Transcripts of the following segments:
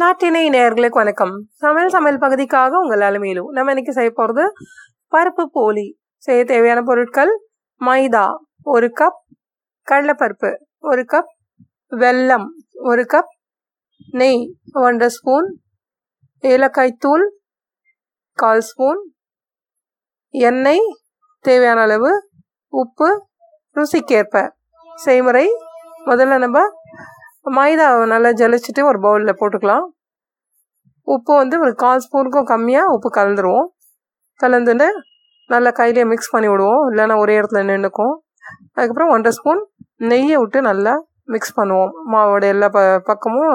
நாட்டினை நேர்களுக்கு வணக்கம். சமையல் சமையல் பகுதிக்காக உங்கள் அலுமையிலும் நம்ம இன்னைக்கு செய்ய போகிறது பருப்பு போலி. செய்ய தேவையான பொருட்கள் மைதா ஒரு கப் கடலைப்பருப்பு ஒரு கப் வெல்லம் ஒரு கப் நெய் ஒன்றரை ஸ்பூன் ஏலக்காய் தூள் கால் ஸ்பூன் எண்ணெய் தேவையான அளவு உப்பு ருசிக்கேற்ப. செய்முறை முதல்ல நம்ம மைதாவை நல்லா ஜலிச்சுட்டு ஒரு பவுலில் போட்டுக்கலாம். உப்பு வந்து ஒரு கால் ஸ்பூனுக்கும் கம்மியாக உப்பு கலந்துருவோம். கலந்துட்டு நல்லா கையிலேயே மிக்ஸ் பண்ணி விடுவோம். இல்லைன்னா ஒரே இடத்துல நின்றுக்கும் அதுக்கப்புறம் ஒன்றரை ஸ்பூன் நெய்யை விட்டு நல்லா மிக்ஸ் பண்ணுவோம். மாவோட எல்லா ப பக்கமும்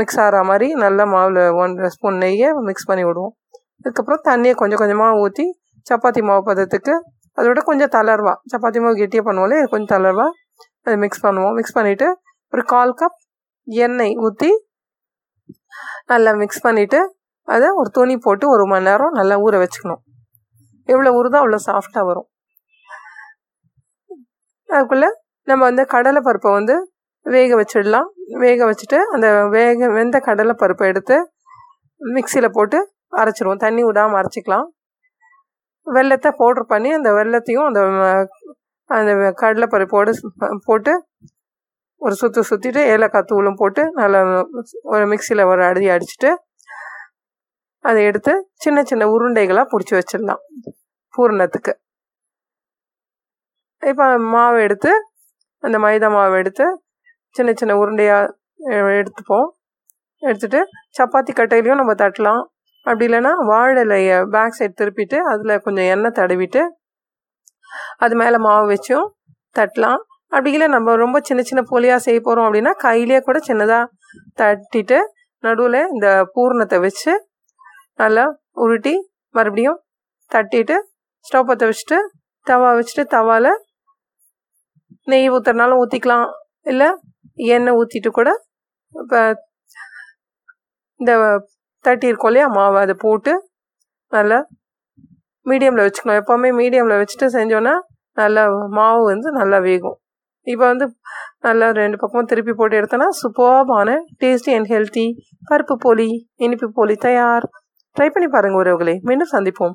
மிக்ஸ் ஆகிற மாதிரி நல்லா மாவில் ஒன்றரை ஸ்பூன் நெய்யை மிக்ஸ் பண்ணி விடுவோம். அதுக்கப்புறம் தண்ணியை கொஞ்சம் கொஞ்சமாக ஊற்றி சப்பாத்தி மாவு பதத்துக்கு அதோட கொஞ்சம் தளர்வா சப்பாத்தி மாவு கெட்டியாக பண்ணுவோம்ல கொஞ்சம் தளர்வா அதை மிக்ஸ் பண்ணுவோம். மிக்ஸ் பண்ணிவிட்டு ஒரு கால் கப் எண்ணெய் ஊற்றி நல்லா மிக்ஸ் பண்ணிவிட்டு அதை ஒரு துணி போட்டு ஒரு மணி நேரம் நல்லா ஊற வச்சுக்கணும். எவ்வளோ ஊறுதோ அவ்வளோ சாஃப்டாக வரும். அதுக்குள்ளே நம்ம வந்து கடலை பருப்பை வந்து வேக வச்சிடலாம். வேக வச்சுட்டு அந்த வேக வெந்த கடலை பருப்பை எடுத்து மிக்சியில் போட்டு அரைச்சிடுவோம். தண்ணி விடாமல் அரைச்சிக்கலாம். வெள்ளத்தை பவுட்ரு பண்ணி அந்த வெள்ளத்தையும் அந்த அந்த கடலைப்பருப்போடு போட்டு ஒரு சுற்று சுற்றிட்டு ஏலக்காய் தூளும் போட்டு நல்லா ஒரு மிக்சியில் ஒரு அடி அடிச்சுட்டு அதை எடுத்து சின்ன சின்ன உருண்டைகளாக பிடிச்சி வச்சிடலாம் பூரணத்துக்கு. இப்போ மாவு எடுத்து அந்த மைதா மாவு எடுத்து சின்ன சின்ன உருண்டையாக எடுத்துப்போம். எடுத்துட்டு சப்பாத்தி கட்டையிலையும் நம்ம தட்டலாம். அப்படி இல்லைன்னா வாழலையை பேக் சைடு திருப்பிட்டு அதில் கொஞ்சம் எண்ணெய் தடவிட்டு அது மேலே மாவு வச்சும் தட்டலாம். அப்படி இல்லை நம்ம ரொம்ப சின்ன சின்ன போலியாக செய்ய போகிறோம் அப்படின்னா கையிலேயே கூட சின்னதாக தட்டிட்டு நடுவில் இந்த பூர்ணத்தை வச்சு நல்லா உருட்டி மறுபடியும் தட்டிட்டு ஸ்டவ் பற்ற வச்சுட்டு தவா வச்சுட்டு தவாவில் நெய் ஊற்றுறனாலும் ஊற்றிக்கலாம் இல்லை எண்ணெய் ஊற்றிட்டு கூட இப்போ இந்த தட்டியிருக்கோம் இல்லையா மாவை அதை போட்டு நல்லா மீடியமில் வச்சுக்கணும் எப்போவுமே மீடியமில் வச்சுட்டு செஞ்சோன்னா நல்லா மாவு வந்து நல்லா வேகும். இப்போ வந்து நல்லா ரெண்டு பக்கமும் திருப்பி போட்டு எடுத்தோன்னா சூப்பர்பான டேஸ்டி அண்ட் ஹெல்த்தி பருப்பு போலி இனிப்பு போலி தயார். ட்ரை பண்ணி பாருங்கள் உறவுகளை. மீண்டும் சந்திப்போம்.